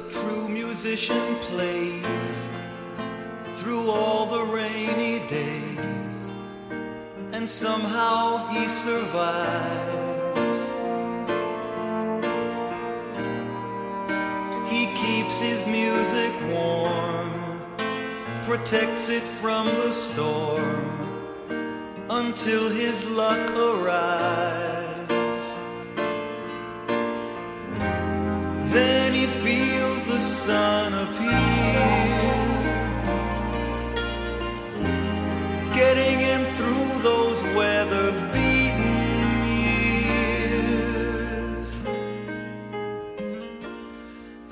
true musician plays through all the rainy days, and somehow he survives. He keeps his music warm, protects it from the storm until his luck arrives. The sun appear, getting him through those weather beaten years.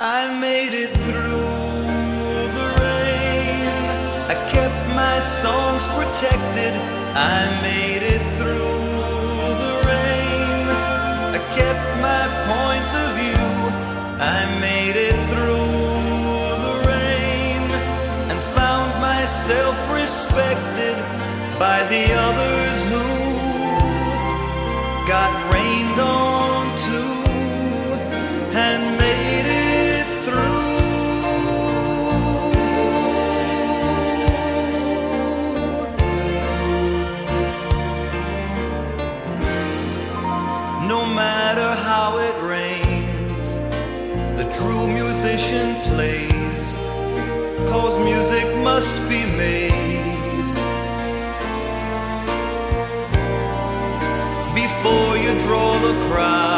I made it through the rain. I kept my songs protected. I made it through the rain. I kept my myself respected by the others who got rained on too and made it through. No matter how it rains, the true musician plays, cause must be made. Before you draw the crowd